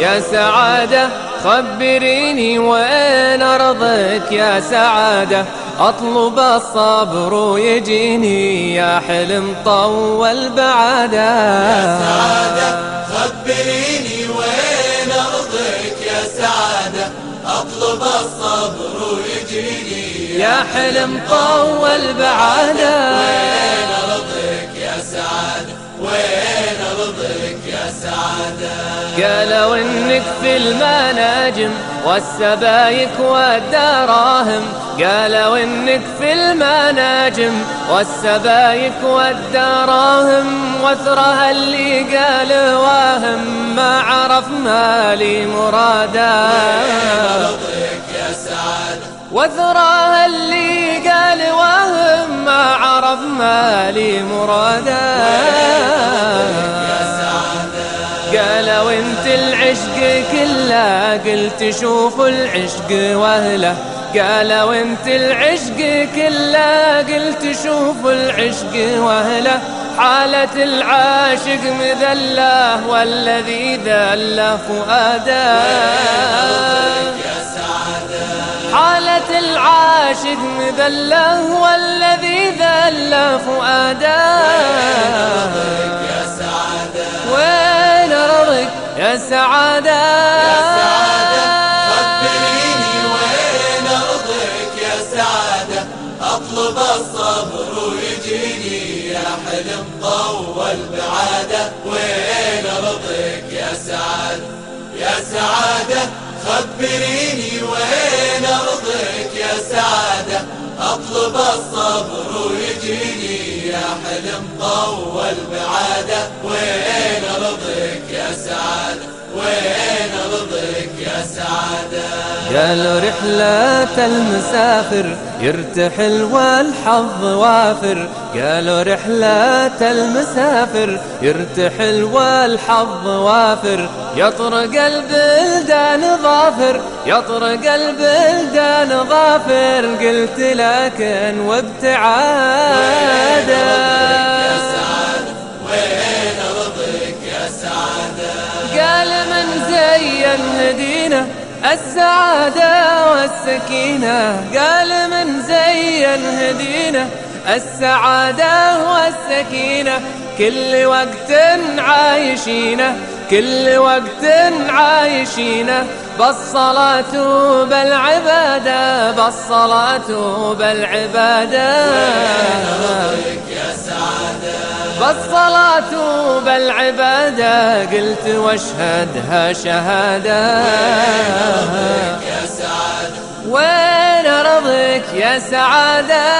يا سعادة خبريني وين أرضك؟ يا سعادة أطلب الصبر ويجيني يا حلم طول بعادة. يا سعادة خبريني وين أرضك؟ يا سعادة أطلب الصبر ويجيني يا حلم طول بعادة. سعادة قالوا انك في المناجم والسبايك والدراهم. قالوا انك في المناجم والسبايك والدراهم. وثرها اللي قال واهم ما عرف مالي مرادا. يا وثراها اللي قال واهم ما عرف مالي مرادا. قالوا انت العشق كله قلت شوف العشق واهله قالوا انت العشق كله قلت شوف العشق واهله حالة العاشق مذلة والذي ذل فؤاده. حالة العاشق مذلة والذي ذل فؤاده. أرضك يا سعادة خبريني وين أرضك يا سعادة أطلب الصبر ويجيني يا حلم طول بعادة. وين أرضك يا سعادة يا سعادة خبريني وين أرضك يا سعادة أطلب الصبر ويجيني يا حلم طول بعادة. وين قالوا رحلة المسافر يرتحل والحظ وافر. قالوا رحلة المسافر يرتحل والحظ وافر. يطرق البلدان ظافر يطرق البلدان ظافر. قلت لكن وابتعاده قال من زين هدينا السعادة والسكينة قال من زين هدينا السعادة والسكينة كل وقت عايشينه كل وقت عايشينه. بالصلاة بالعبادة بالصلاة بالعبادة. يا سعادة بالصلاة بالعبادة قلت واشهدها شهادة. يا سعادة.